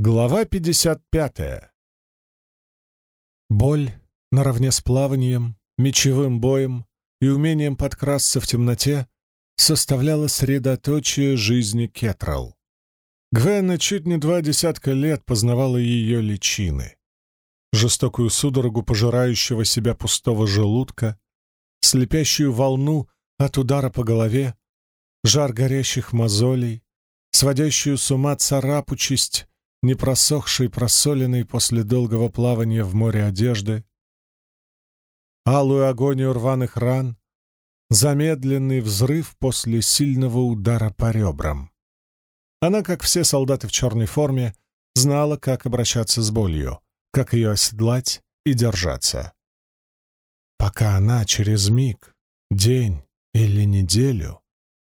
Глава 55. Боль наравне с плаванием, мечевым боем и умением подкрасться в темноте составляла средоточие жизни Кетрал. Гвена чуть не два десятка лет познавала ее личины. Жестокую судорогу пожирающего себя пустого желудка, слепящую волну от удара по голове, жар горящих мозолей, сводящую с ума царапучесть не просохшей, просоленной после долгого плавания в море одежды, алую агонию рваных ран, замедленный взрыв после сильного удара по ребрам. Она, как все солдаты в черной форме, знала, как обращаться с болью, как ее оседлать и держаться. Пока она через миг, день или неделю,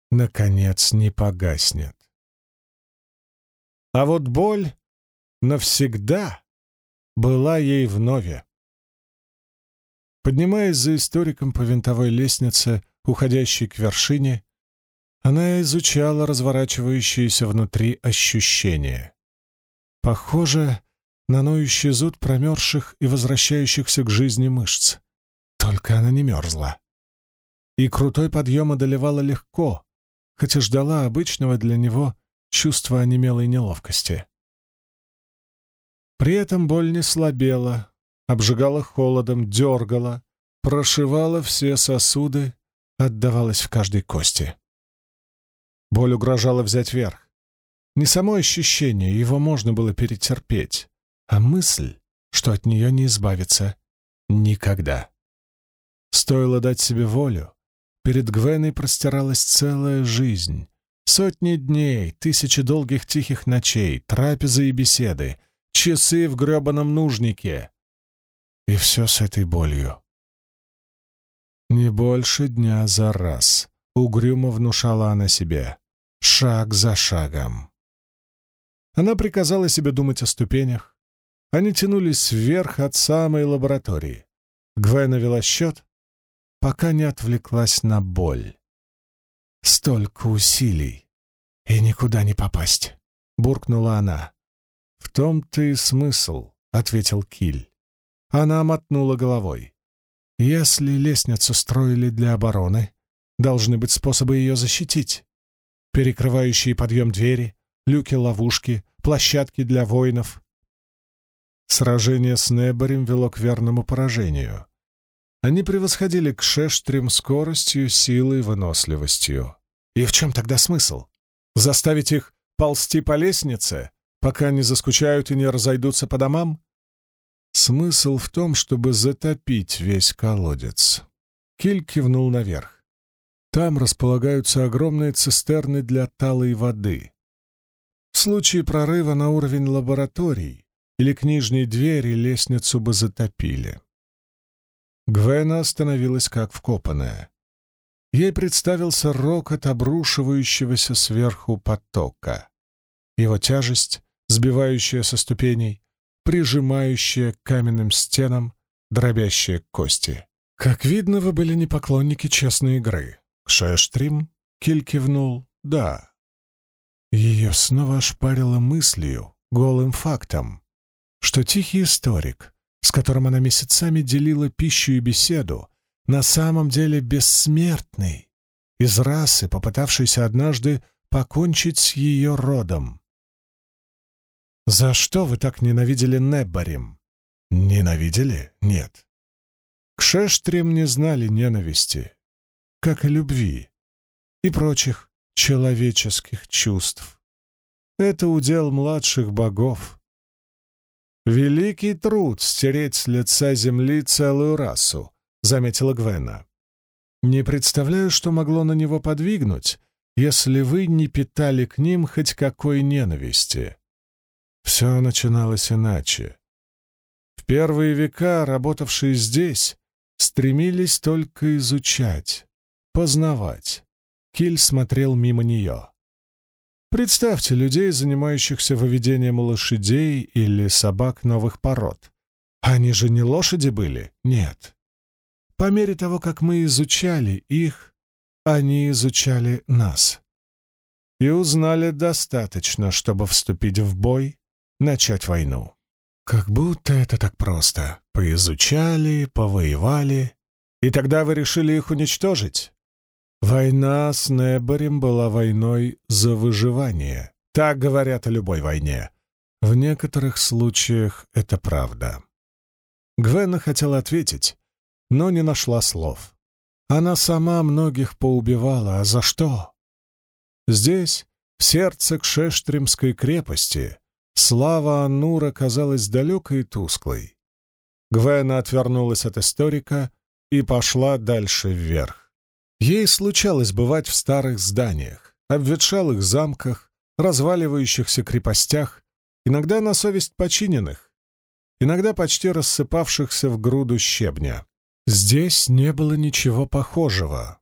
наконец не погаснет. А вот боль навсегда была ей вновь. Поднимаясь за историком по винтовой лестнице, уходящей к вершине, она изучала разворачивающиеся внутри ощущения. Похоже на ноющий зуд промерзших и возвращающихся к жизни мышц. Только она не мерзла. И крутой подъем одолевала легко, хотя ждала обычного для него чувства онемелой неловкости. При этом боль не слабела, обжигала холодом, дергала, прошивала все сосуды, отдавалась в каждой кости. Боль угрожала взять верх. Не само ощущение, его можно было перетерпеть, а мысль, что от нее не избавиться никогда. Стоило дать себе волю, перед Гвеной простиралась целая жизнь. Сотни дней, тысячи долгих тихих ночей, трапезы и беседы — часы в гребаном нужнике. И все с этой болью. Не больше дня за раз, угрюмо внушала она себе, шаг за шагом. Она приказала себе думать о ступенях. Они тянулись вверх от самой лаборатории. Гвена вела счет, пока не отвлеклась на боль. Столько усилий, и никуда не попасть, буркнула она. «В том-то и смысл», — ответил Киль. Она мотнула головой. «Если лестницу строили для обороны, должны быть способы ее защитить. Перекрывающие подъем двери, люки-ловушки, площадки для воинов». Сражение с Неборем вело к верному поражению. Они превосходили к шештрим скоростью, силой, выносливостью. И в чем тогда смысл? Заставить их ползти по лестнице, пока не заскучают и не разойдутся по домам? Смысл в том, чтобы затопить весь колодец. Киль кивнул наверх. Там располагаются огромные цистерны для талой воды. В случае прорыва на уровень лабораторий или к нижней двери лестницу бы затопили. Гвена остановилась как вкопанная. Ей представился рокот обрушивающегося сверху потока. Его тяжесть сбивающая со ступеней, прижимающая к каменным стенам, дробящая кости. «Как видно, вы были не поклонники честной игры. Кшештрим?» — Киль кивнул. «Да». Ее снова ошпарило мыслью, голым фактом, что тихий историк, с которым она месяцами делила пищу и беседу, на самом деле бессмертный, из расы, попытавшийся однажды покончить с ее родом. «За что вы так ненавидели Неббарим?» «Ненавидели? Нет. К Шештрим не знали ненависти, как и любви и прочих человеческих чувств. Это удел младших богов. Великий труд стереть с лица земли целую расу, заметила Гвена. Не представляю, что могло на него подвигнуть, если вы не питали к ним хоть какой ненависти. Все начиналось иначе. В первые века, работавшие здесь, стремились только изучать, познавать. Киль смотрел мимо нее. Представьте людей, занимающихся выведением лошадей или собак новых пород. Они же не лошади были? Нет. По мере того, как мы изучали их, они изучали нас. И узнали достаточно, чтобы вступить в бой начать войну. Как будто это так просто. Поизучали, повоевали, и тогда вы решили их уничтожить. Война с Неборем была войной за выживание. Так говорят о любой войне. В некоторых случаях это правда. Гвена хотела ответить, но не нашла слов. Она сама многих поубивала, а за что? Здесь, в сердце Кшештримской крепости, слава Аннура казалась далекой и тусклой. Гвена отвернулась от историка и пошла дальше вверх. Ей случалось бывать в старых зданиях, обветшалых замках, разваливающихся крепостях, иногда на совесть починенных, иногда почти рассыпавшихся в груду щебня. Здесь не было ничего похожего.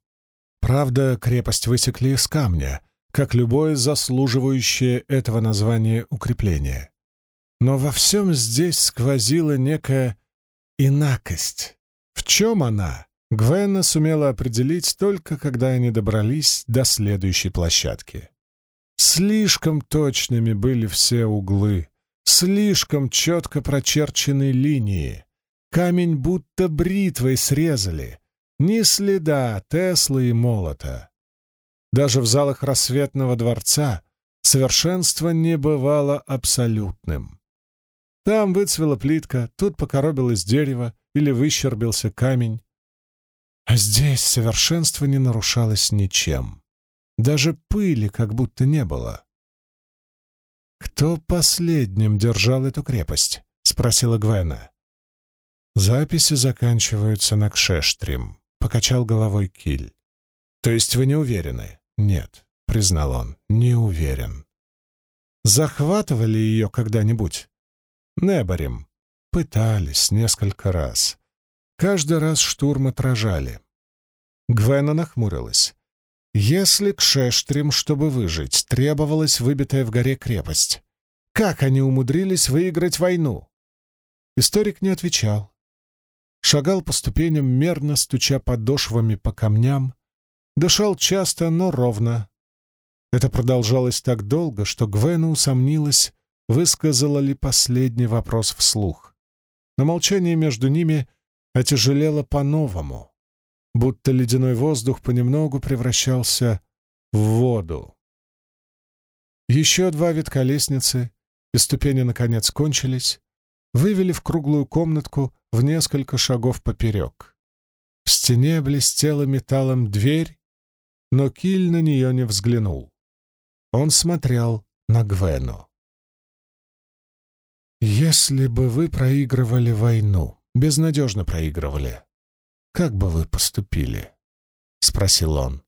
Правда, крепость высекли из камня, как любое заслуживающее этого названия укрепление. Но во всем здесь сквозила некая инакость. В чем она? Гвенна сумела определить только, когда они добрались до следующей площадки. Слишком точными были все углы, слишком четко прочерчены линии. Камень будто бритвой срезали, ни следа Теслы и молота. Даже в залах рассветного дворца совершенство не бывало абсолютным. Там выцвела плитка, тут покоробилось дерево или выщербился камень. А здесь совершенство не нарушалось ничем. Даже пыли как будто не было. «Кто последним держал эту крепость?» — спросила Гвена. «Записи заканчиваются на Кшештрим», — покачал головой Киль. «То есть вы не уверены?» «Нет», — признал он, — «не уверен». «Захватывали ее когда-нибудь?» «Неборем». «Пытались несколько раз. Каждый раз штурм отражали». Гвена нахмурилась. Если к Шештрим, чтобы выжить, требовалась выбитая в горе крепость, как они умудрились выиграть войну? Историк не отвечал. Шагал по ступеням, мерно стуча подошвами по камням, дышал часто, но ровно. Это продолжалось так долго, что Гвена усомнилась, высказала ли последний вопрос вслух. Но молчание между ними отяжелело по-новому будто ледяной воздух понемногу превращался в воду. Еще два витка лестницы, и ступени, наконец, кончились, вывели в круглую комнатку в несколько шагов поперек. В стене блестела металлом дверь, но Киль на нее не взглянул. Он смотрел на Гвену. «Если бы вы проигрывали войну, безнадежно проигрывали, как бы вы поступили?» — спросил он.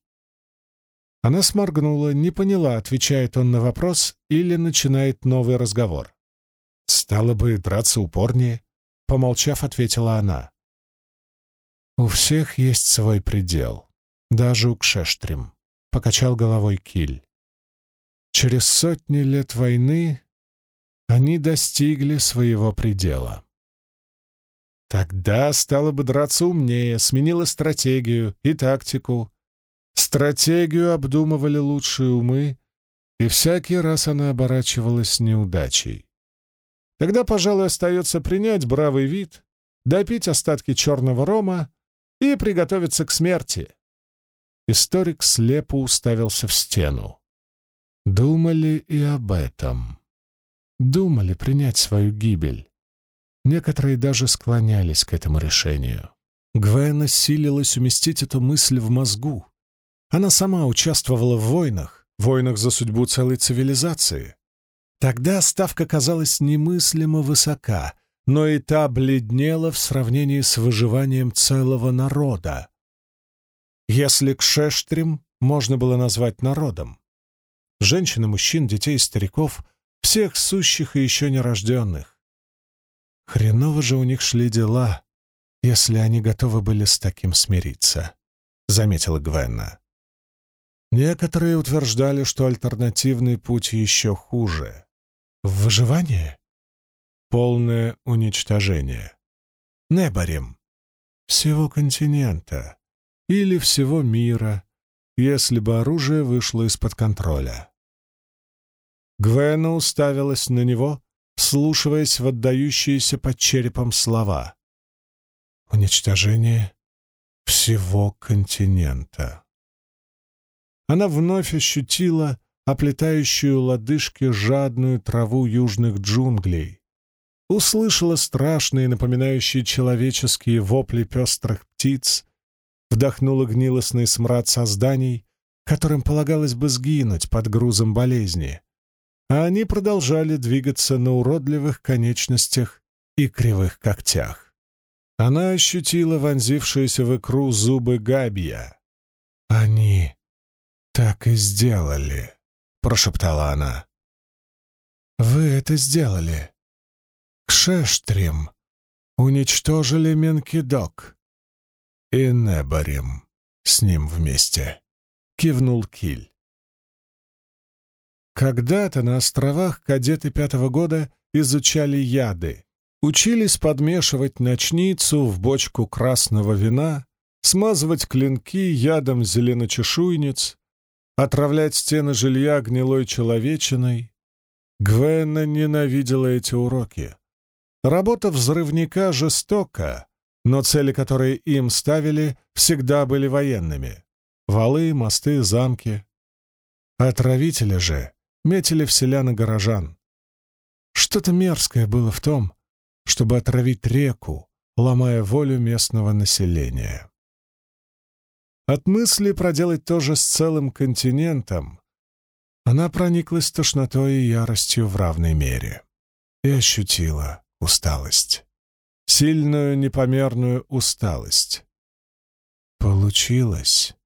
Она сморгнула, не поняла, отвечает он на вопрос или начинает новый разговор. «Стало бы драться упорнее», — помолчав, ответила она. «У всех есть свой предел, даже у Кшештрим», — покачал головой Киль. «Через сотни лет войны они достигли своего предела». Тогда стало бы драться умнее, сменила стратегию и тактику. Стратегию обдумывали лучшие умы, и всякий раз она оборачивалась неудачей. Тогда, пожалуй, остается принять бравый вид, допить остатки черного рома и приготовиться к смерти. Историк слепо уставился в стену. Думали и об этом. Думали принять свою гибель. Некоторые даже склонялись к этому решению. Гвена силилась уместить эту мысль в мозгу. Она сама участвовала в войнах, войнах за судьбу целой цивилизации. Тогда ставка казалась немыслимо высока, но и та бледнела в сравнении с выживанием целого народа. Если Кшештрим можно было назвать народом. Женщин мужчин, детей стариков, всех сущих и еще нерожденных. Хреново же у них шли дела, если они готовы были с таким смириться, — заметила Гвенна. Некоторые утверждали, что альтернативный путь еще хуже. Выживание? Полное уничтожение. Неборем. Всего континента. Или всего мира, если бы оружие вышло из-под контроля. Гвена уставилась на него, вслушиваясь в отдающиеся под черепом слова. «Уничтожение всего континента». Она вновь ощутила оплетающую лодыжки жадную траву южных джунглей, услышала страшные, напоминающие человеческие вопли пестрых птиц, вдохнула гнилостный смрад созданий, которым полагалось бы сгинуть под грузом болезни, а они продолжали двигаться на уродливых конечностях и кривых когтях. Она ощутила вонзившиеся в икру зубы Габия. «Они так и сделали», — прошептала она. «Вы это сделали. Кшештрим уничтожили Менкидок и Неборим с ним вместе», — кивнул Киль. Когда-то на островах кадеты пятого года изучали яды, учились подмешивать ночницу в бочку красного вина, смазывать клинки ядом зеленочешуйниц, отравлять стены жилья гнилой человечиной. Гвена ненавидела эти уроки. Работа взрывника жестока, но цели, которые им ставили, всегда были военными. Валы, мосты, замки. Отравители же метили в селян и горожан. Что-то мерзкое было в том, чтобы отравить реку, ломая волю местного населения. От мысли проделать то же с целым континентом она прониклась тошнотой и яростью в равной мере и ощутила усталость. Сильную непомерную усталость. Получилось.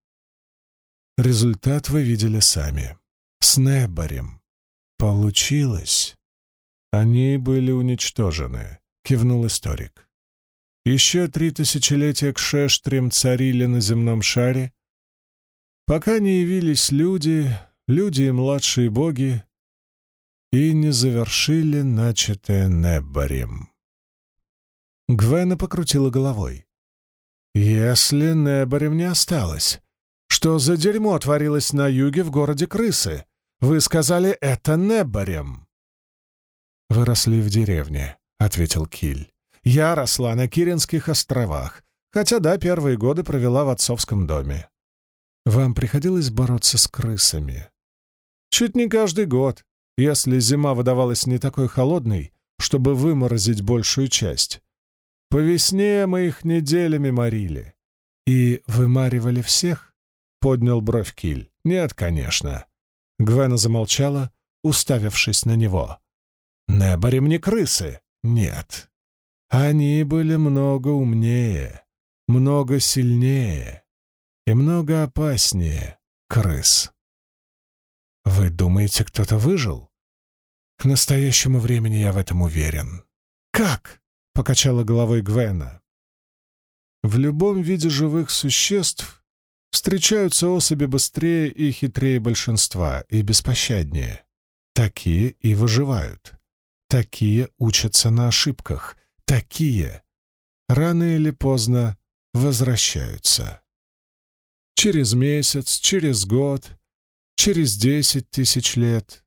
Результат вы видели сами. С Неборем. Получилось. Они были уничтожены, кивнул историк. Еще три тысячелетия к Шештрем царили на земном шаре, пока не явились люди, люди и младшие боги, и не завершили начатое Неборем. Гвена покрутила головой. «Если Неборем не осталось, что за дерьмо творилось на юге в городе Крысы? Вы сказали, это Неборем». «Вы росли в деревне», — ответил Киль. «Я росла на Киринских островах, хотя, да, первые годы провела в отцовском доме. Вам приходилось бороться с крысами?» «Чуть не каждый год, если зима выдавалась не такой холодной, чтобы выморозить большую часть. По весне мы их неделями морили. И вымаривали всех?» — поднял бровь Киль. «Нет, конечно». Гвена замолчала, уставившись на него. Неборем не крысы. Нет. Они были много умнее, много сильнее и много опаснее крыс. Вы думаете, кто-то выжил? К настоящему времени я в этом уверен. Как? — покачала головой Гвена. В любом виде живых существ встречаются особи быстрее и хитрее большинства, и беспощаднее. Такие и выживают. Такие учатся на ошибках. Такие рано или поздно возвращаются. Через месяц, через год, через десять тысяч лет.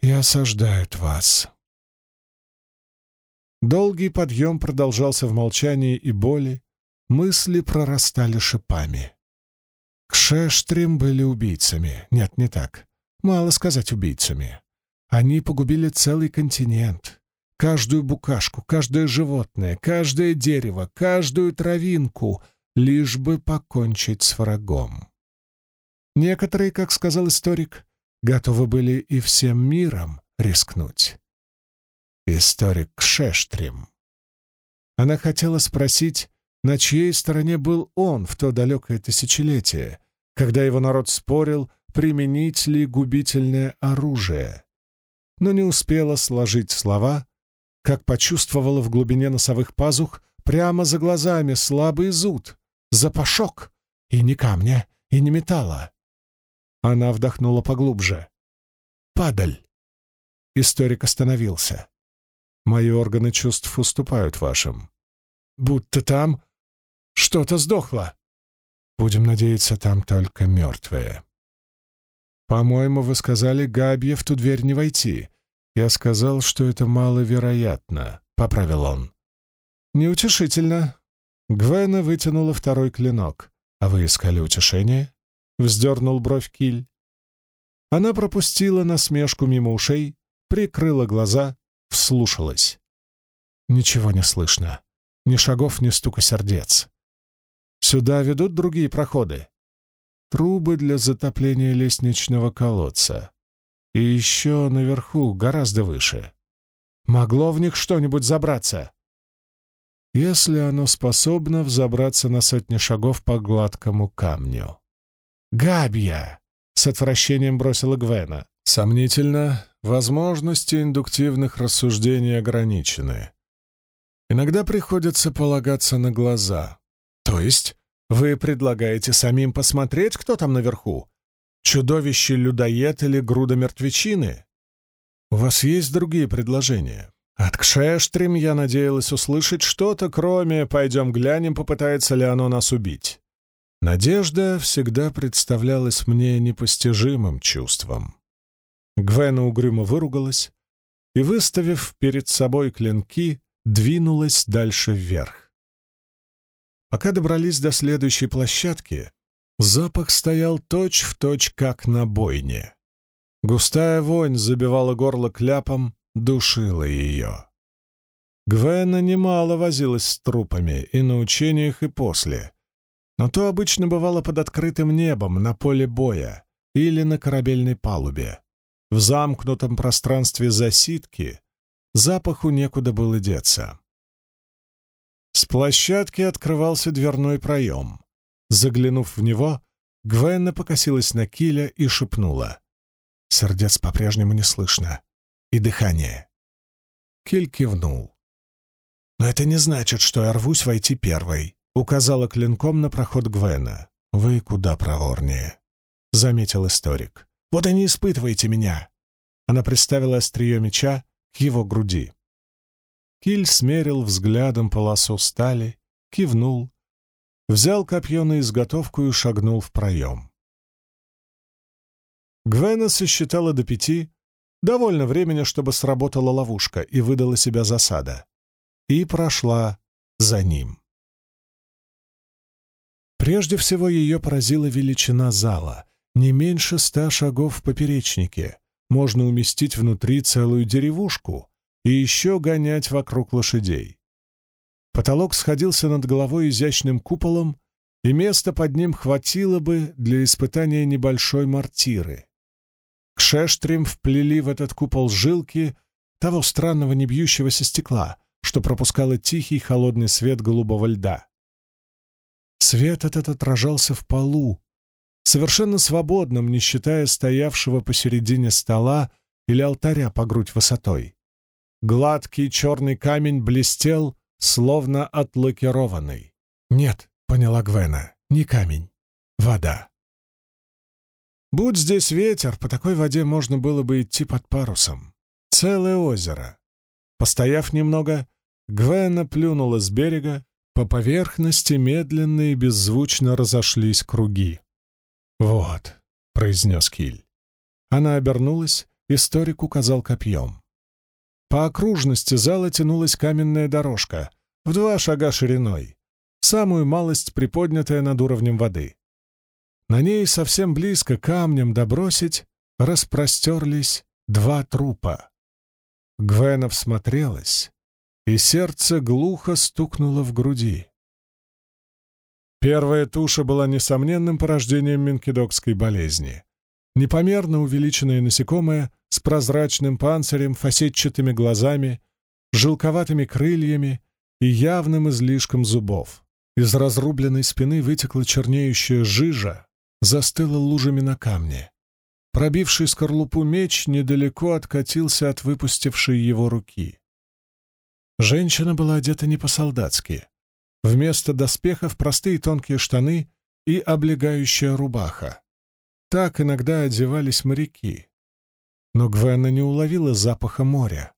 И осаждают вас. Долгий подъем продолжался в молчании и боли, мысли прорастали шипами. Кшештрим были убийцами. Нет, не так. Мало сказать убийцами. Они погубили целый континент. Каждую букашку, каждое животное, каждое дерево, каждую травинку, лишь бы покончить с врагом. Некоторые, как сказал историк, готовы были и всем миром рискнуть. Историк Шештрим. Она хотела спросить, на чьей стороне был он в то далекое тысячелетие, когда его народ спорил, применить ли губительное оружие но не успела сложить слова, как почувствовала в глубине носовых пазух прямо за глазами слабый зуд, запашок, и ни камня, и ни металла. Она вдохнула поглубже. «Падаль!» Историк остановился. «Мои органы чувств уступают вашим. Будто там что-то сдохло. Будем надеяться, там только мертвые». «По-моему, вы сказали, Габье в ту дверь не войти. «Я сказал, что это маловероятно», — поправил он. «Неутешительно». Гвена вытянула второй клинок. «А вы искали утешение?» — вздернул бровь Киль. Она пропустила насмешку мимо ушей, прикрыла глаза, вслушалась. Ничего не слышно. Ни шагов, ни стука сердец. Сюда ведут другие проходы. Трубы для затопления лестничного колодца. И еще наверху, гораздо выше. Могло в них что-нибудь забраться? Если оно способно взобраться на сотни шагов по гладкому камню. «Габья!» — с отвращением бросила Гвена. Сомнительно, возможности индуктивных рассуждений ограничены. Иногда приходится полагаться на глаза. То есть вы предлагаете самим посмотреть, кто там наверху? Чудовище-людоед или груда мертвечины? У вас есть другие предложения? От Кшештрим я надеялась услышать что-то, кроме «пойдем глянем, попытается ли оно нас убить». Надежда всегда представлялась мне непостижимым чувством. Гвена угрюмо выругалась и, выставив перед собой клинки, двинулась дальше вверх. Пока добрались до следующей площадки, Запах стоял точь-в-точь, точь, как на бойне. Густая вонь забивала горло кляпом, душила ее. Гвена немало возилась с трупами и на учениях, и после. Но то обычно бывало под открытым небом, на поле боя или на корабельной палубе. В замкнутом пространстве засидки запаху некуда было деться. С площадки открывался дверной проем. Заглянув в него, Гвенна покосилась на Киля и шепнула. Сердец по-прежнему не слышно. И дыхание. Киль кивнул. «Но это не значит, что я рвусь войти первой», — указала клинком на проход Гвена. «Вы куда проворнее», — заметил историк. «Вот и не испытывайте меня!» Она приставила острие меча к его груди. Киль смерил взглядом полосу стали, кивнул взял копье на изготовку и шагнул в проем. Гвена сосчитала до пяти, довольно времени, чтобы сработала ловушка и выдала себя засада, и прошла за ним. Прежде всего ее поразила величина зала, не меньше ста шагов в поперечнике, можно уместить внутри целую деревушку и еще гонять вокруг лошадей. Потолок сходился над головой изящным куполом, и места под ним хватило бы для испытания небольшой мортиры. К шештрим вплели в этот купол жилки того странного небьющегося стекла, что пропускало тихий холодный свет голубого льда. Свет этот отражался в полу, совершенно свободным, не считая стоявшего посередине стола или алтаря по грудь высотой. Гладкий черный камень блестел, словно отлакированный. «Нет», — поняла Гвена, — «не камень, вода». Будь здесь ветер, по такой воде можно было бы идти под парусом. Целое озеро. Постояв немного, Гвена плюнула с берега, по поверхности медленно и беззвучно разошлись круги. «Вот», — произнес Киль. Она обернулась, историк указал копьем. По окружности зала тянулась каменная дорожка, в два шага шириной, самую малость приподнятая над уровнем воды. На ней совсем близко камнем добросить распростерлись два трупа. Гвена всмотрелась, и сердце глухо стукнуло в груди. Первая туша была несомненным порождением менкидокской болезни. Непомерно увеличенное насекомое с прозрачным панцирем, фасетчатыми глазами, жилковатыми крыльями и явным излишком зубов. Из разрубленной спины вытекла чернеющая жижа, застыла лужами на камне. Пробивший скорлупу меч недалеко откатился от выпустившей его руки. Женщина была одета не по-солдатски. Вместо доспехов простые тонкие штаны и облегающая рубаха. Так иногда одевались моряки но Гвена не уловила запаха моря.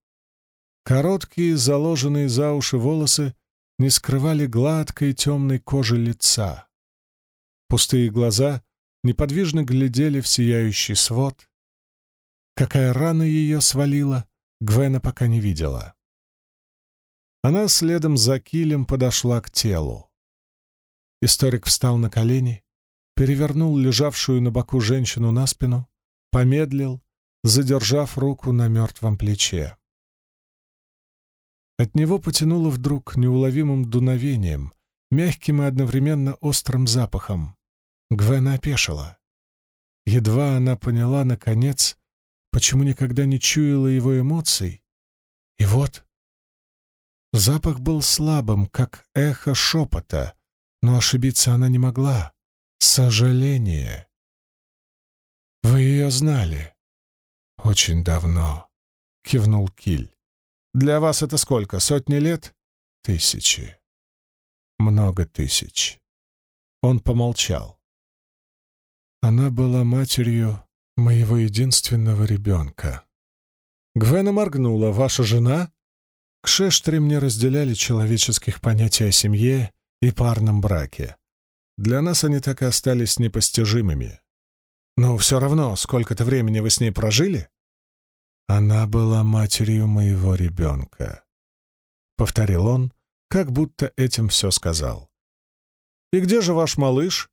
Короткие, заложенные за уши волосы не скрывали гладкой темной кожи лица. Пустые глаза неподвижно глядели в сияющий свод. Какая рана ее свалила, Гвена пока не видела. Она следом за килем подошла к телу. Историк встал на колени, перевернул лежавшую на боку женщину на спину, помедлил, задержав руку на мертвом плече. От него потянуло вдруг неуловимым дуновением, мягким и одновременно острым запахом. Гвена опешила. Едва она поняла, наконец, почему никогда не чуяла его эмоций. И вот... Запах был слабым, как эхо шепота, но ошибиться она не могла. Сожаление. «Вы ее знали?» «Очень давно», — кивнул Киль. Для вас это сколько? Сотни лет? Тысячи. Много тысяч. Он помолчал. Она была матерью моего единственного ребенка. Гвена моргнула. Ваша жена? К Шештре мне разделяли человеческих понятий о семье и парном браке. Для нас они так и остались непостижимыми. Но все равно, сколько-то времени вы с ней прожили? Она была матерью моего ребенка. Повторил он, как будто этим все сказал. «И где же ваш малыш?»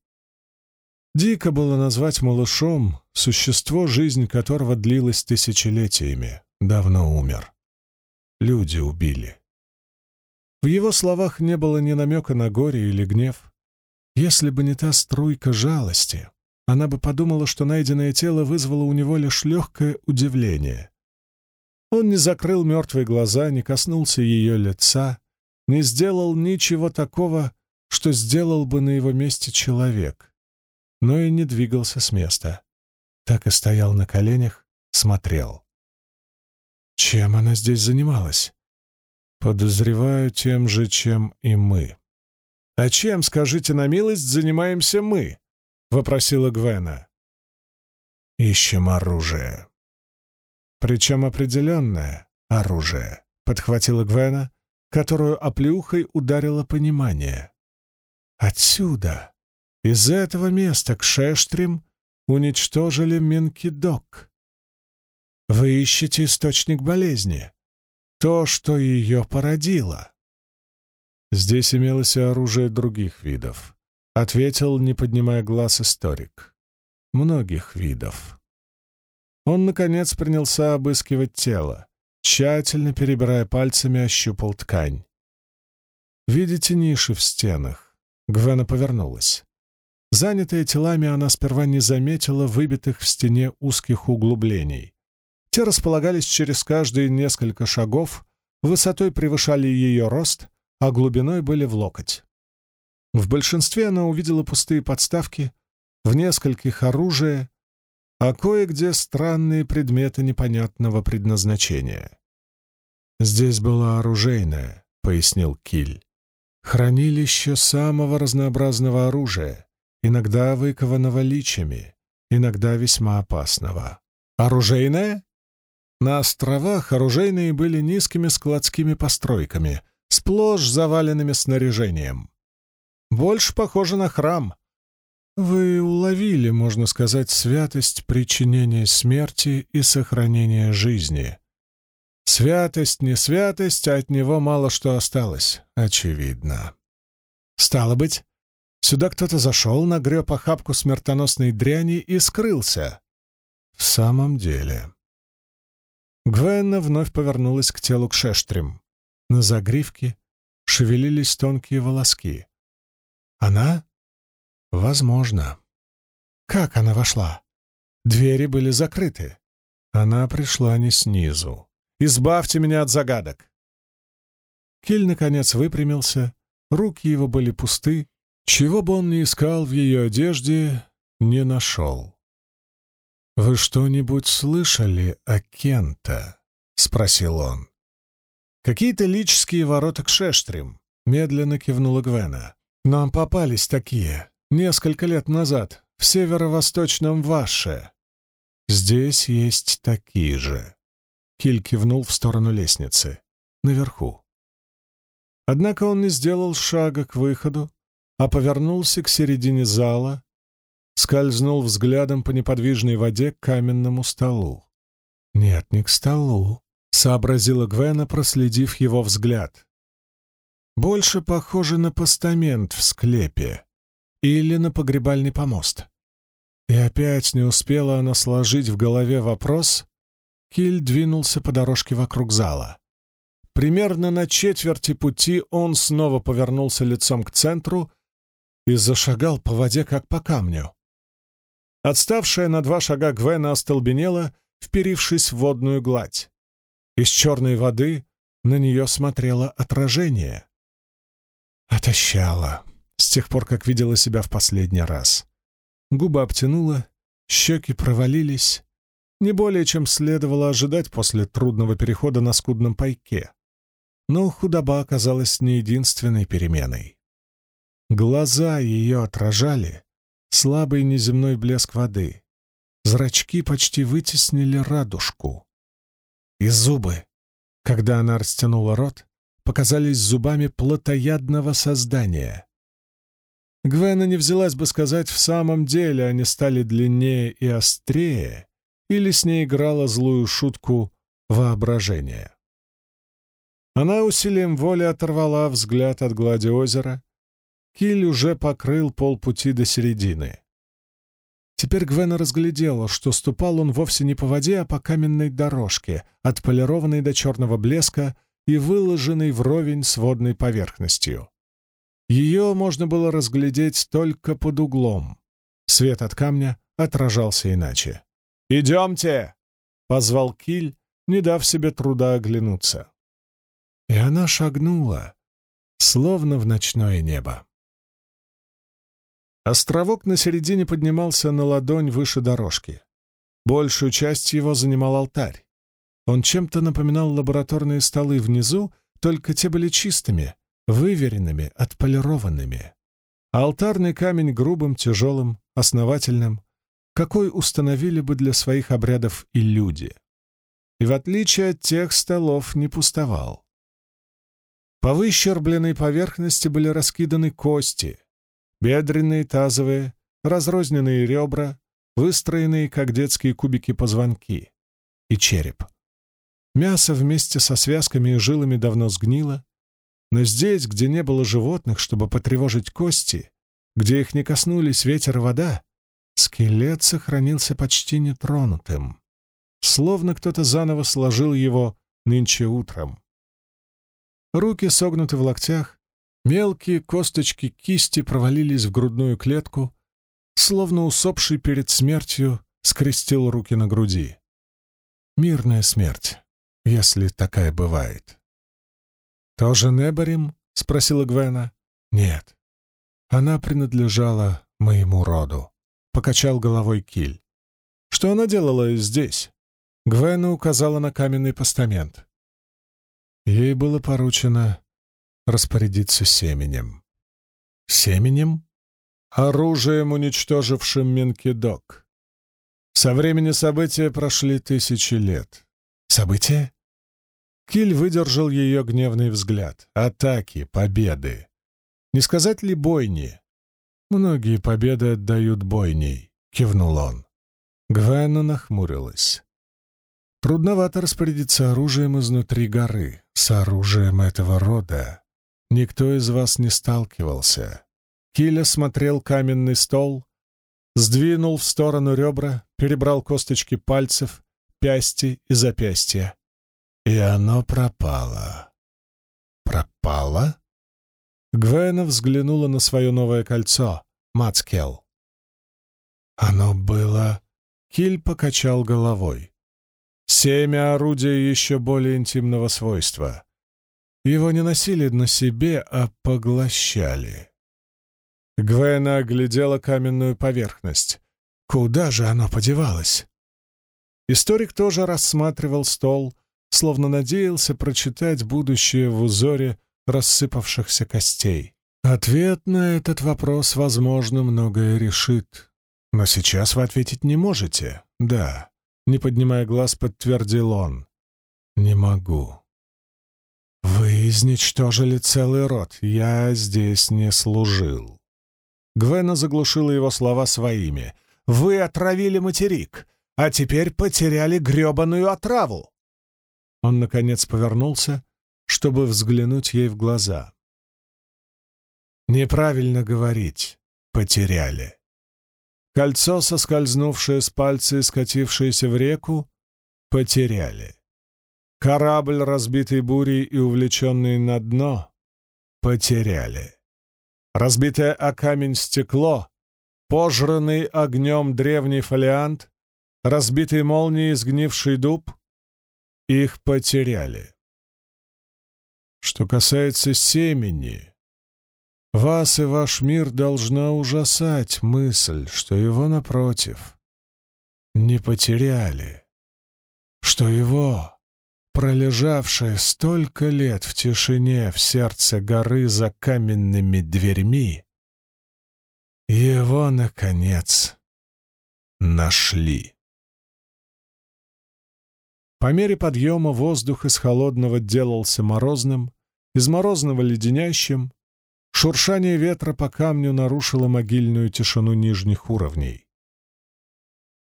Дико было назвать малышом существо, жизнь которого длилась тысячелетиями, давно умер. Люди убили. В его словах не было ни намека на горе или гнев. Если бы не та струйка жалости, она бы подумала, что найденное тело вызвало у него лишь легкое удивление. Он не закрыл мертвые глаза, не коснулся ее лица, не сделал ничего такого, что сделал бы на его месте человек, но и не двигался с места. Так и стоял на коленях, смотрел. Чем она здесь занималась? Подозреваю тем же, чем и мы. «А чем, скажите на милость, занимаемся мы?» — вопросила Гвена. «Ищем оружие», причем определенное оружие, подхватила Гвена, которую оплеухой ударило понимание. Отсюда, из этого места к Шештрим, уничтожили Минкидок. Вы ищете источник болезни, то, что ее породило. Здесь имелось и оружие других видов, ответил, не поднимая глаз историк. Многих видов. Он, наконец, принялся обыскивать тело. Тщательно перебирая пальцами, ощупал ткань. «Видите ниши в стенах?» Гвена повернулась. Занятая телами, она сперва не заметила выбитых в стене узких углублений. Те располагались через каждые несколько шагов, высотой превышали ее рост, а глубиной были в локоть. В большинстве она увидела пустые подставки, в нескольких оружие а кое-где странные предметы непонятного предназначения. «Здесь была оружейная», — пояснил Киль. «Хранилище самого разнообразного оружия, иногда выкованного личами, иногда весьма опасного. Оружейная?» На островах оружейные были низкими складскими постройками, сплошь заваленными снаряжением. Больше похоже на храм, вы уловили, можно сказать, святость причинения смерти и сохранения жизни. Святость, не святость, а от него мало что осталось, очевидно. Стало быть, сюда кто-то зашел, нагреб охапку смертоносной дряни и скрылся. В самом деле. Гвенна вновь повернулась к телу к шештрим. На загривке шевелились тонкие волоски. Она Возможно. Как она вошла? Двери были закрыты. Она пришла не снизу. «Избавьте меня от загадок!» Киль, наконец, выпрямился, руки его были пусты, чего бы он ни искал в ее одежде, не нашел. «Вы что-нибудь слышали о Кента?» — спросил он. «Какие-то лические ворота к Шештрим», — медленно кивнула Гвена. «Нам попались такие несколько лет назад, в северо-восточном Ваше. Здесь есть такие же. Киль кивнул в сторону лестницы. Наверху. Однако он не сделал шага к выходу, а повернулся к середине зала, скользнул взглядом по неподвижной воде к каменному столу. Нет, не к столу, сообразила Гвена, проследив его взгляд. Больше похоже на постамент в склепе или на погребальный помост. И опять не успела она сложить в голове вопрос, Киль двинулся по дорожке вокруг зала. Примерно на четверти пути он снова повернулся лицом к центру и зашагал по воде, как по камню. Отставшая на два шага Гвена остолбенела, вперившись в водную гладь. Из черной воды на нее смотрело отражение. Отощала, с тех пор, как видела себя в последний раз. Губы обтянула, щеки провалились. Не более, чем следовало ожидать после трудного перехода на скудном пайке. Но худоба оказалась не единственной переменой. Глаза ее отражали слабый неземной блеск воды. Зрачки почти вытеснили радужку. И зубы, когда она растянула рот, показались зубами плотоядного создания. Гвена не взялась бы сказать, в самом деле они стали длиннее и острее, или с ней играла злую шутку воображения. Она усилием воли оторвала взгляд от глади озера. Киль уже покрыл полпути до середины. Теперь Гвена разглядела, что ступал он вовсе не по воде, а по каменной дорожке, отполированной до черного блеска и выложенной вровень с водной поверхностью. Ее можно было разглядеть только под углом. Свет от камня отражался иначе. «Идемте!» — позвал Киль, не дав себе труда оглянуться. И она шагнула, словно в ночное небо. Островок на середине поднимался на ладонь выше дорожки. Большую часть его занимал алтарь. Он чем-то напоминал лабораторные столы внизу, только те были чистыми, выверенными, отполированными. А алтарный камень грубым, тяжелым, основательным, какой установили бы для своих обрядов и люди. И в отличие от тех столов не пустовал. По выщербленной поверхности были раскиданы кости, бедренные, тазовые, разрозненные ребра, выстроенные, как детские кубики, позвонки, и череп. Мясо вместе со связками и жилами давно сгнило, но здесь, где не было животных, чтобы потревожить кости, где их не коснулись ветер и вода, скелет сохранился почти нетронутым, словно кто-то заново сложил его нынче утром. Руки согнуты в локтях, мелкие косточки кисти провалились в грудную клетку, словно усопший перед смертью скрестил руки на груди. Мирная смерть если такая бывает. «Тоже Неборим?» — спросила Гвена. «Нет. Она принадлежала моему роду», — покачал головой Киль. «Что она делала здесь?» Гвена указала на каменный постамент. Ей было поручено распорядиться семенем. Семенем? Оружием, уничтожившим Минкидок. Со времени события прошли тысячи лет. События? Киль выдержал ее гневный взгляд. Атаки, победы. Не сказать ли бойни? Многие победы отдают бойней, кивнул он. Гвена нахмурилась. Трудновато распорядиться оружием изнутри горы. С оружием этого рода никто из вас не сталкивался. Киля смотрел каменный стол, сдвинул в сторону ребра, перебрал косточки пальцев, пясти и запястья. И оно пропало. Пропало? Гвена взглянула на свое новое кольцо, Мацкел. Оно было... Киль покачал головой. Семя орудия еще более интимного свойства. Его не носили на себе, а поглощали. Гвена оглядела каменную поверхность. Куда же оно подевалось? Историк тоже рассматривал стол, словно надеялся прочитать будущее в узоре рассыпавшихся костей. Ответ на этот вопрос, возможно, многое решит. Но сейчас вы ответить не можете. Да, не поднимая глаз, подтвердил он. Не могу. Изничтожили целый род. Я здесь не служил. Гвена заглушила его слова своими. «Вы отравили материк, а теперь потеряли гребаную отраву!» Он, наконец, повернулся, чтобы взглянуть ей в глаза. «Неправильно говорить. Потеряли. Кольцо, соскользнувшее с пальца и скатившееся в реку, потеряли. Корабль, разбитый бурей и увлеченный на дно, потеряли. Разбитое о камень стекло, пожранный огнем древний фолиант, разбитый молнией сгнивший дуб, их потеряли. Что касается семени, вас и ваш мир должна ужасать мысль, что его, напротив, не потеряли, что его, пролежавшее столько лет в тишине в сердце горы за каменными дверьми, его, наконец, нашли. По мере подъема воздух из холодного делался морозным, из морозного леденящим, шуршание ветра по камню нарушило могильную тишину нижних уровней.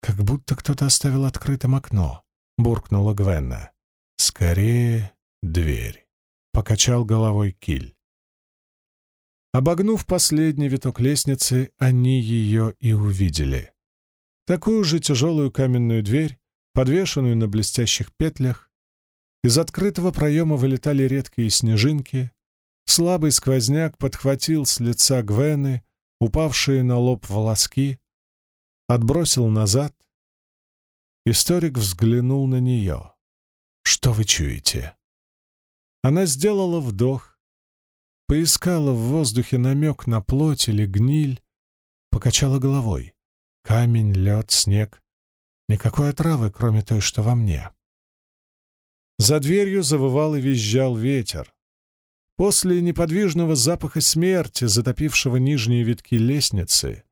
«Как будто кто-то оставил открытым окно», — буркнула Гвенна. «Скорее дверь», — покачал головой Киль. Обогнув последний виток лестницы, они ее и увидели. Такую же тяжелую каменную дверь, подвешенную на блестящих петлях. Из открытого проема вылетали редкие снежинки. Слабый сквозняк подхватил с лица Гвены упавшие на лоб волоски, отбросил назад. Историк взглянул на нее. «Что вы чуете?» Она сделала вдох, поискала в воздухе намек на плоть или гниль, покачала головой. Камень, лед, снег. Никакой отравы, кроме той, что во мне. За дверью завывал и визжал ветер. После неподвижного запаха смерти, затопившего нижние витки лестницы,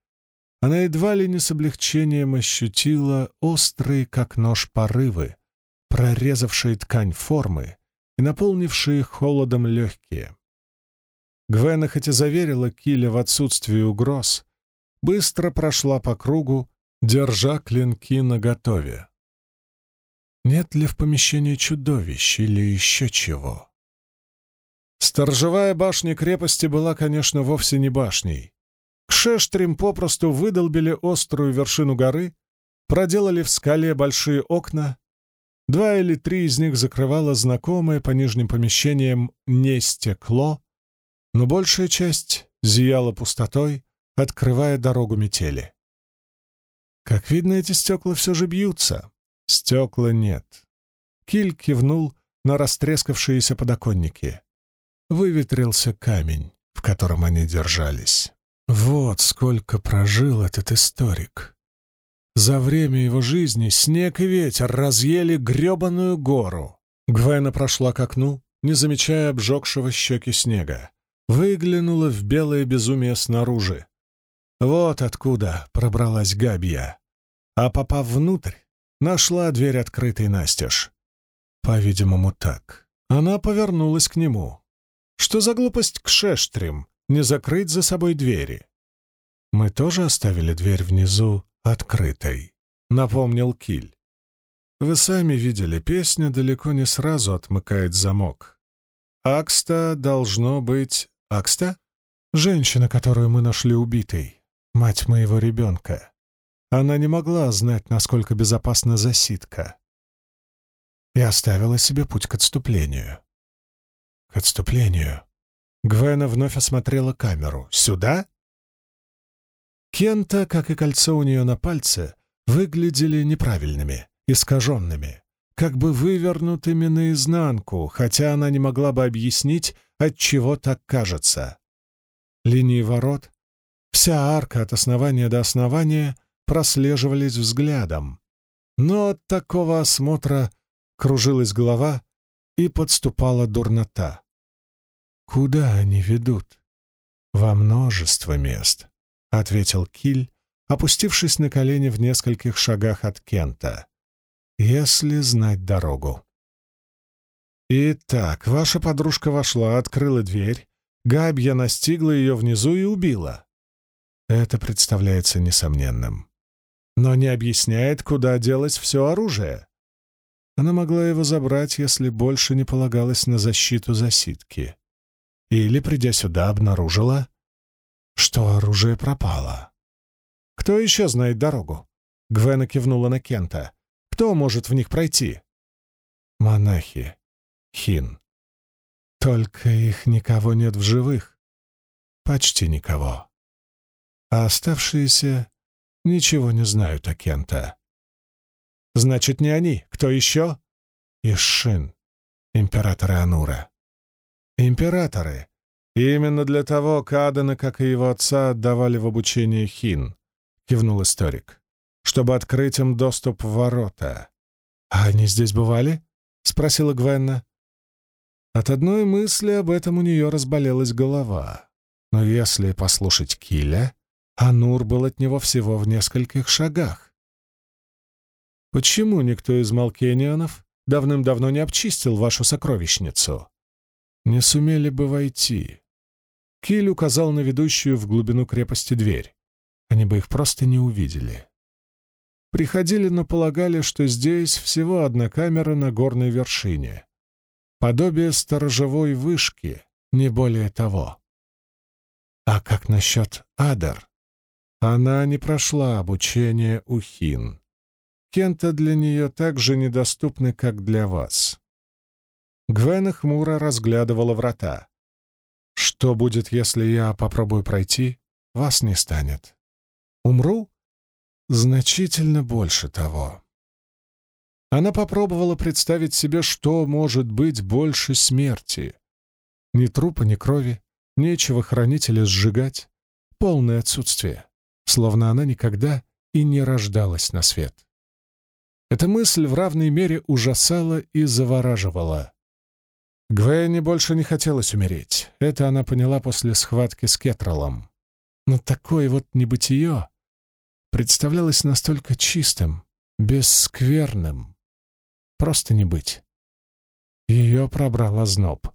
она едва ли не с облегчением ощутила острые, как нож, порывы, прорезавшие ткань формы и наполнившие холодом легкие. Гвена хоть и заверила Киля в отсутствии угроз, быстро прошла по кругу, держа клинки наготове. Нет ли в помещении чудовищ или еще чего? Сторожевая башня крепости была, конечно, вовсе не башней. К Шештрим попросту выдолбили острую вершину горы, проделали в скале большие окна, два или три из них закрывало знакомое по нижним помещениям не стекло, но большая часть зияла пустотой, открывая дорогу метели. Как видно, эти стекла все же бьются. Стекла нет. Киль кивнул на растрескавшиеся подоконники. Выветрился камень, в котором они держались. Вот сколько прожил этот историк. За время его жизни снег и ветер разъели гребаную гору. Гвена прошла к окну, не замечая обжегшего щеки снега выглянула в белое безумие снаружи. Вот откуда пробралась Габья. А попав внутрь, нашла дверь открытой настежь. По-видимому, так. Она повернулась к нему. Что за глупость к шештрим, не закрыть за собой двери? Мы тоже оставили дверь внизу открытой, напомнил Киль. Вы сами видели, песня далеко не сразу отмыкает замок. Акста должно быть Акста? Женщина, которую мы нашли убитой, мать моего ребенка. Она не могла знать, насколько безопасна засидка. И оставила себе путь к отступлению. К отступлению. Гвена вновь осмотрела камеру. «Сюда?» Кента, как и кольцо у нее на пальце, выглядели неправильными, искаженными, как бы вывернутыми наизнанку, хотя она не могла бы объяснить, отчего так кажется. Линии ворот, вся арка от основания до основания прослеживались взглядом. Но от такого осмотра кружилась голова и подступала дурнота. «Куда они ведут?» «Во множество мест», — ответил Киль, опустившись на колени в нескольких шагах от Кента. «Если знать дорогу». Итак, ваша подружка вошла, открыла дверь, Габья настигла ее внизу и убила. Это представляется несомненным. Но не объясняет, куда делось все оружие. Она могла его забрать, если больше не полагалась на защиту засидки. Или, придя сюда, обнаружила, что оружие пропало. «Кто еще знает дорогу?» Гвена кивнула на Кента. «Кто может в них пройти?» «Монахи. Хин. Только их никого нет в живых. Почти никого. А оставшиеся ничего не знают о Кента. Значит, не они. Кто еще? Ишин, императоры Анура. Императоры. Именно для того Кадена, как и его отца, отдавали в обучение Хин, кивнул историк, чтобы открыть им доступ в ворота. А они здесь бывали? спросила Гвенна. От одной мысли об этом у нее разболелась голова. Но если послушать Киля, Анур был от него всего в нескольких шагах. Почему никто из Малкенианов давным-давно не обчистил вашу сокровищницу? Не сумели бы войти. Киль указал на ведущую в глубину крепости дверь. Они бы их просто не увидели. Приходили, но полагали, что здесь всего одна камера на горной вершине. Подобие сторожевой вышки, не более того. А как насчет Адар? Она не прошла обучение у Хин. Кента для нее так же недоступны, как для вас. Гвена хмуро разглядывала врата. «Что будет, если я попробую пройти? Вас не станет. Умру? Значительно больше того». Она попробовала представить себе, что может быть больше смерти. Ни трупа, ни крови, нечего хранить или сжигать. Полное отсутствие, словно она никогда и не рождалась на свет. Эта мысль в равной мере ужасала и завораживала. Гвенни больше не хотелось умереть. Это она поняла после схватки с Кетролом. Но такое вот небытие представлялось настолько чистым, бесскверным. Просто не быть. Ее пробрала зноб.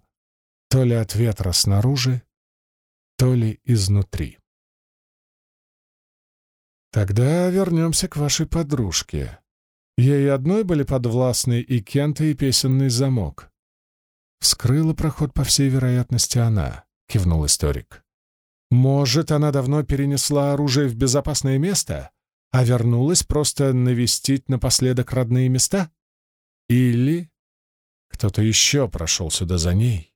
То ли от ветра снаружи, то ли изнутри. Тогда вернемся к вашей подружке. Ей одной были подвластны и Кента, и песенный замок. «Вскрыла проход, по всей вероятности, она», — кивнул историк. «Может, она давно перенесла оружие в безопасное место, а вернулась просто навестить напоследок родные места? Или кто-то еще прошел сюда за ней,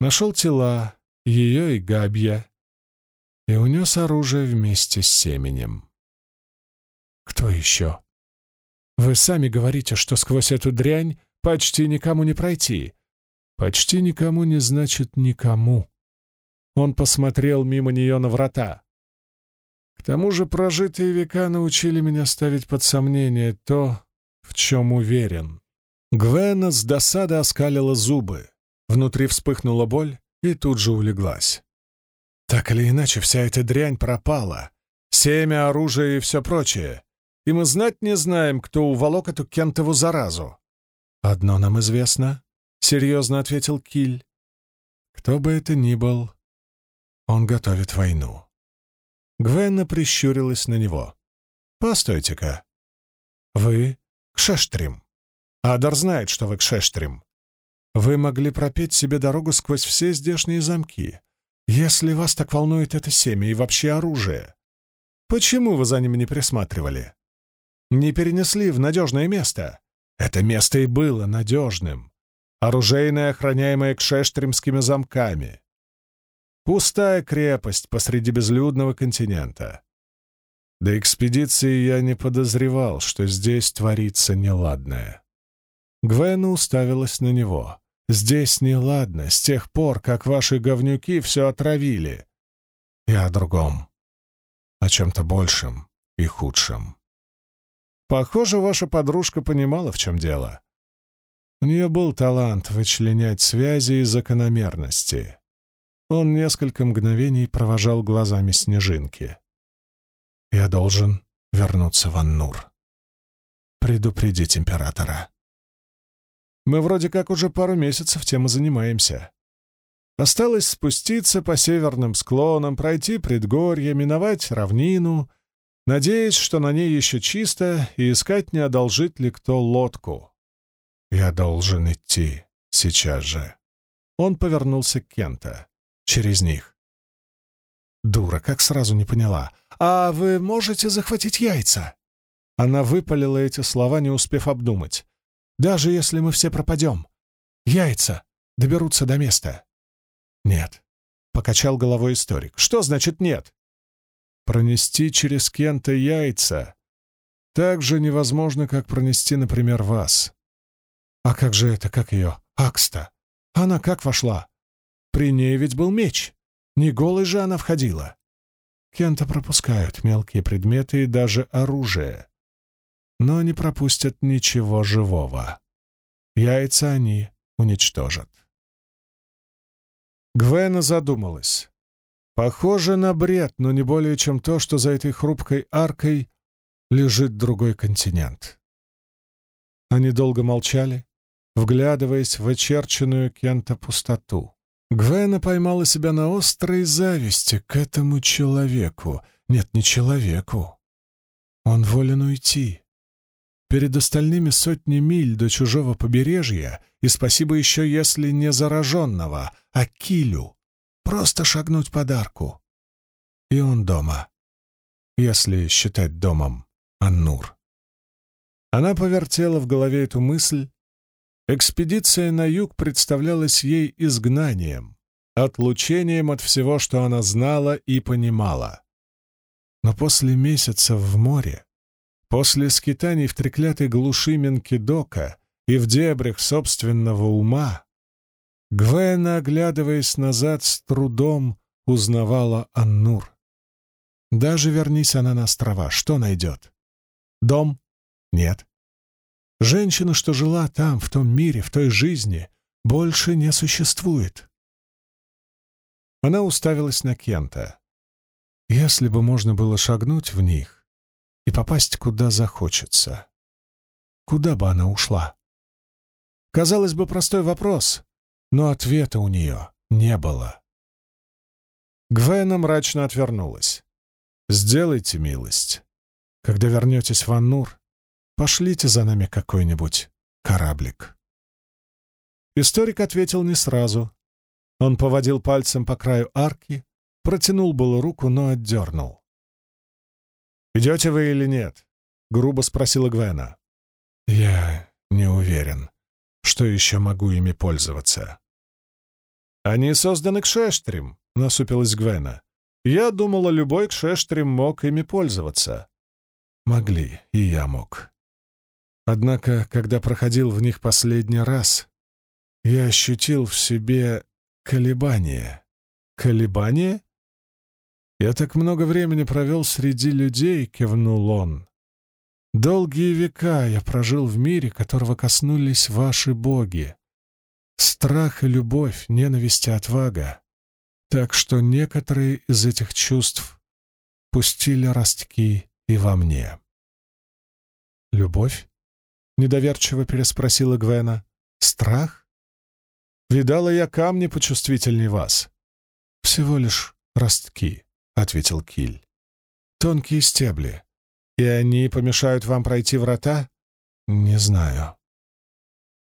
нашел тела, ее и Габья, и унес оружие вместе с семенем. Кто еще?» Вы сами говорите, что сквозь эту дрянь почти никому не пройти. Почти никому не значит никому. Он посмотрел мимо нее на врата. К тому же прожитые века научили меня ставить под сомнение то, в чем уверен. Гвена с досады оскалила зубы. Внутри вспыхнула боль и тут же улеглась. Так или иначе, вся эта дрянь пропала. Семя, оружие и все прочее и мы знать не знаем, кто уволок эту Кентову заразу». «Одно нам известно», — серьезно ответил Киль. «Кто бы это ни был, он готовит войну». Гвенна прищурилась на него. «Постойте-ка. Вы к Шештрим. Адар знает, что вы к Шештрим. Вы могли пропеть себе дорогу сквозь все здешние замки, если вас так волнует это семя и вообще оружие. Почему вы за ними не присматривали? не перенесли в надежное место. Это место и было надежным. Оружейное, охраняемое кшештримскими замками. Пустая крепость посреди безлюдного континента. До экспедиции я не подозревал, что здесь творится неладное. Гвена уставилась на него. «Здесь неладно, с тех пор, как ваши говнюки все отравили. И о другом. О чем-то большем и худшем». Похоже, ваша подружка понимала, в чем дело. У нее был талант вычленять связи и закономерности. Он несколько мгновений провожал глазами снежинки. «Я должен вернуться в Аннур. Предупредить императора. Мы вроде как уже пару месяцев тем и занимаемся. Осталось спуститься по северным склонам, пройти предгорье, миновать равнину — надеясь, что на ней еще чисто, и искать, не одолжит ли кто лодку. Я должен идти сейчас же. Он повернулся к Кента. Через них. Дура, как сразу не поняла. «А вы можете захватить яйца?» Она выпалила эти слова, не успев обдумать. «Даже если мы все пропадем. Яйца доберутся до места». «Нет», — покачал головой историк. «Что значит нет?» «Пронести через Кента яйца так же невозможно, как пронести, например, вас. А как же это, как ее, Акста? Она как вошла? При ней ведь был меч. Не голой же она входила. Кента пропускают мелкие предметы и даже оружие. Но не пропустят ничего живого. Яйца они уничтожат. Гвена задумалась. Похоже на бред, но не более чем то, что за этой хрупкой аркой лежит другой континент. Они долго молчали, вглядываясь в очерченную Кента пустоту. Гвена поймала себя на острой зависти к этому человеку. Нет, не человеку. Он волен уйти. Перед остальными сотни миль до чужого побережья, и спасибо еще, если не зараженного, а килю. Просто шагнуть подарку. И он дома. Если считать домом Аннур. Она повертела в голове эту мысль. Экспедиция на юг представлялась ей изгнанием, отлучением от всего, что она знала и понимала. Но после месяца в море, после скитаний в треклятой глуши Менкидока и в дебрях собственного ума, Гвена, оглядываясь назад, с трудом узнавала Аннур. Даже вернись она на острова, что найдет? Дом? Нет. Женщина, что жила там, в том мире, в той жизни, больше не существует. Она уставилась на Кента. Если бы можно было шагнуть в них и попасть куда захочется, куда бы она ушла? Казалось бы, простой вопрос, но ответа у нее не было. Гвена мрачно отвернулась. «Сделайте милость. Когда вернетесь в Аннур, пошлите за нами какой-нибудь кораблик». Историк ответил не сразу. Он поводил пальцем по краю арки, протянул было руку, но отдернул. «Идете вы или нет?» — грубо спросила Гвена. «Я не уверен, что еще могу ими пользоваться». «Они созданы к шештрим», — насупилась Гвена. «Я думала, любой к шештрим мог ими пользоваться». Могли, и я мог. Однако, когда проходил в них последний раз, я ощутил в себе колебания. Колебания? Я так много времени провел среди людей, кивнул он. Долгие века я прожил в мире, которого коснулись ваши боги. Страх и любовь, ненависть и отвага. Так что некоторые из этих чувств пустили ростки и во мне. «Любовь?» — недоверчиво переспросила Гвена. «Страх? Видала я камни почувствительней вас». «Всего лишь ростки», — ответил Киль. «Тонкие стебли. И они помешают вам пройти врата?» «Не знаю».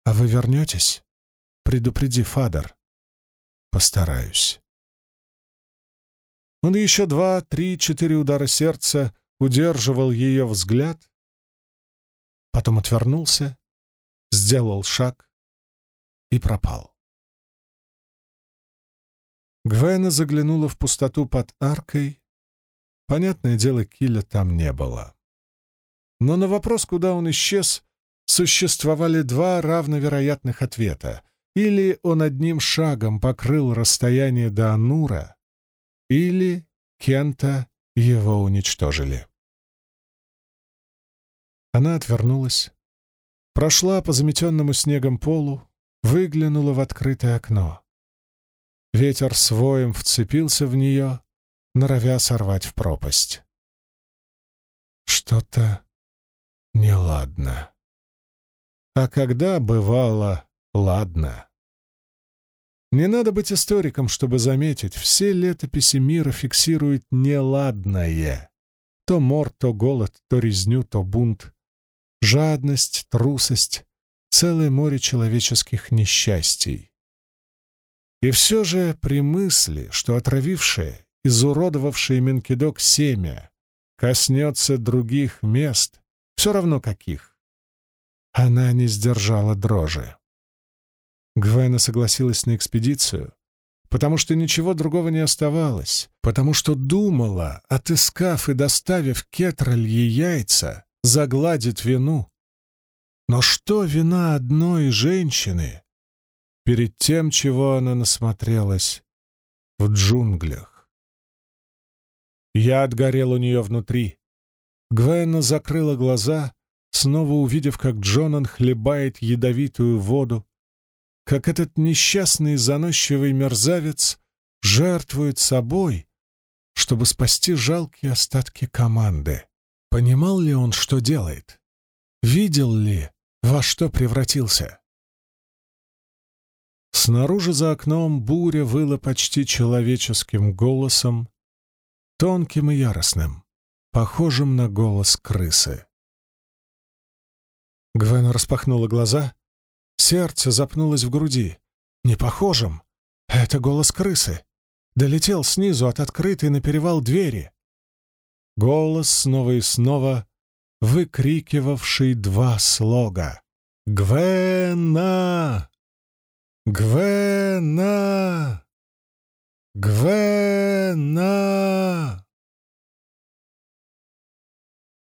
«А вы вернетесь?» «Предупреди, Фадер». «Постараюсь». Он еще два, три, четыре удара сердца удерживал ее взгляд, потом отвернулся, сделал шаг и пропал. Гвена заглянула в пустоту под аркой. Понятное дело, Киля там не было. Но на вопрос, куда он исчез, существовали два равновероятных ответа. Или он одним шагом покрыл расстояние до Анура, или Кента его уничтожили. Она отвернулась, прошла по заметенному снегом полу, выглянула в открытое окно. Ветер с воем вцепился в нее, норовя сорвать в пропасть. Что-то неладно. А когда бывало ладно? Не надо быть историком, чтобы заметить, все летописи мира фиксируют неладное. То мор, то голод, то резню, то бунт. Жадность, трусость, целое море человеческих несчастий. И все же при мысли, что отравившее, изуродовавшее Менкидок семя коснется других мест, все равно каких, она не сдержала дрожи. Гвена согласилась на экспедицию, потому что ничего другого не оставалось, потому что думала, отыскав и доставив кетралье яйца, загладит вину. Но что вина одной женщины перед тем, чего она насмотрелась в джунглях? Яд горел у нее внутри. Гвена закрыла глаза, снова увидев, как Джонан хлебает ядовитую воду, как этот несчастный заносчивый мерзавец жертвует собой, чтобы спасти жалкие остатки команды. Понимал ли он, что делает? Видел ли, во что превратился? Снаружи за окном буря выла почти человеческим голосом, тонким и яростным, похожим на голос крысы. Гвен распахнула глаза Сердце запнулось в груди. Не похожим. Это голос крысы. Долетел снизу от открытой на перевал двери. Голос снова и снова, выкрикивавший два слога. «Гвена! Гвена! Гвена!»